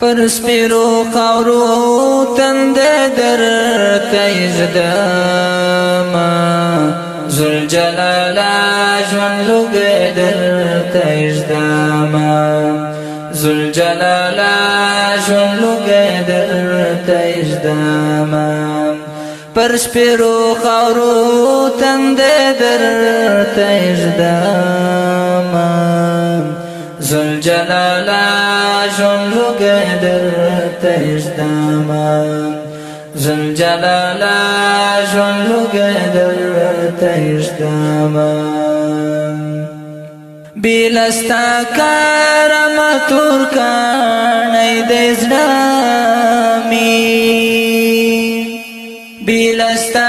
پر سپیرو خاورو تند در تیز داما زل جلالا جون لوگ در تیز داما زل جلالا جون لوگ در تیز داما پر سپیرو خاورو تند در تیز داما زلجلالا شنزو که در تشتامان زلجلالا شنزو که در تشتامان بیلستا کارم تور کانی دیزنامی بیلستا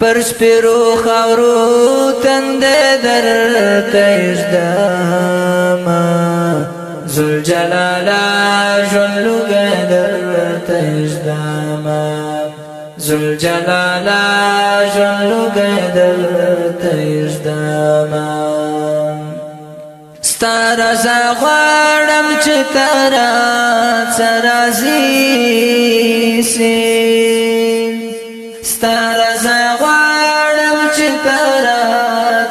پر سپیرو خاورو تند در تجدما زل جلالا جلوگ در تجدما زل جلالا جلوگ در تجدما ستارا زغوارم چه تارا سرازی سی ستارا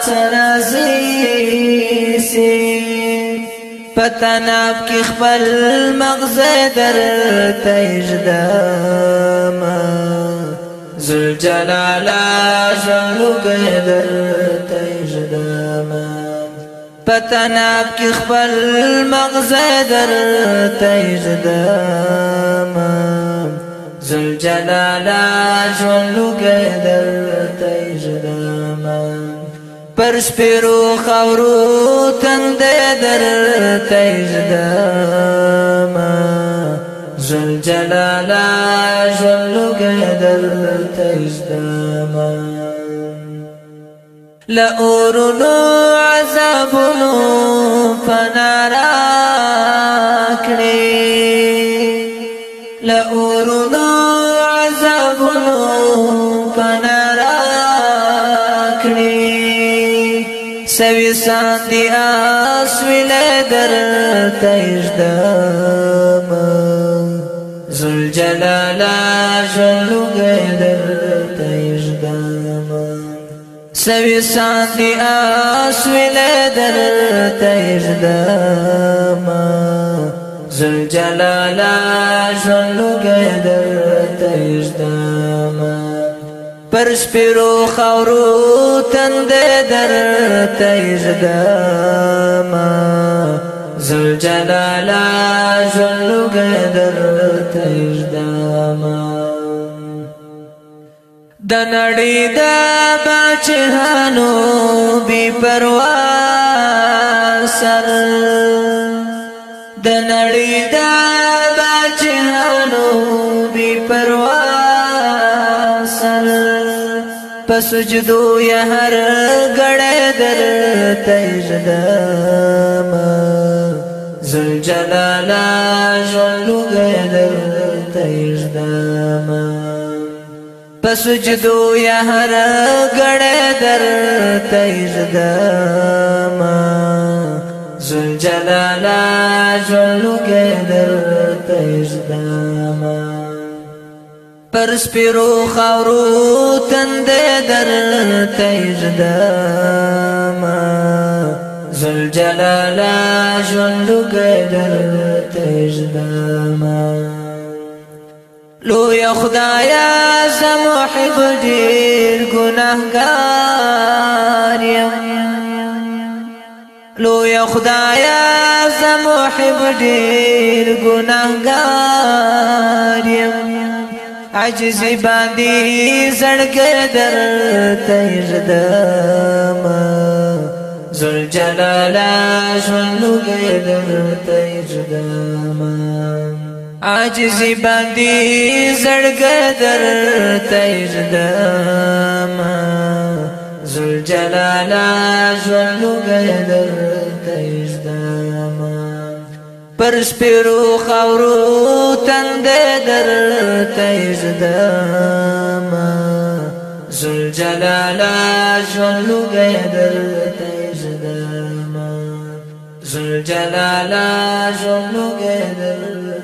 سره زی سی پتناب کې خپل مغز در تجدم زل جلال زلوګ در تجدم پتناب کی خپل مغز در تجدم زل جلال زلوګ در تجدم پر سپیرو خورو تند در تیجدام زلجلالا جلوگ در تیجدام لأورنو عذابنو فنارا کری لأورنو عذابنو فنارا سان دی آس ویل در تیجدام زلجلالا جلوگی در تیجدام سوی سان دی آس ویل در تیجدام زلجلالا جلوگی در تیجدام پر سپیرو خورو تند در تیز داما زل جلالا زلگ در تیز داما د نړۍ د بچهانو بي پروا سر د نړۍ د بچهانو پسجدو یا هر غړې در تېژدم زل جلالا ژوندو در تېژدم پسجدو یا هر غړې در تېژدم زل جلالا ژوندو در تېژدم پر سپیرو خاورو تند در تیجدام زلجلالا جندگی در تیجدام لوی خدایا زمحب دیر گناهگاریم لوی خدایا زمحب دیر گناهگاریم عجز باندې زړګر در تېردم زل جلال شنوګر در تېردم عجز باندې زړګر در تېردم زل جلال شنوګر در تېردم پر سپیرو خورو ژوندې در تیز دم زل جلال ژوندې در تیز دم زل جلال ژوندې در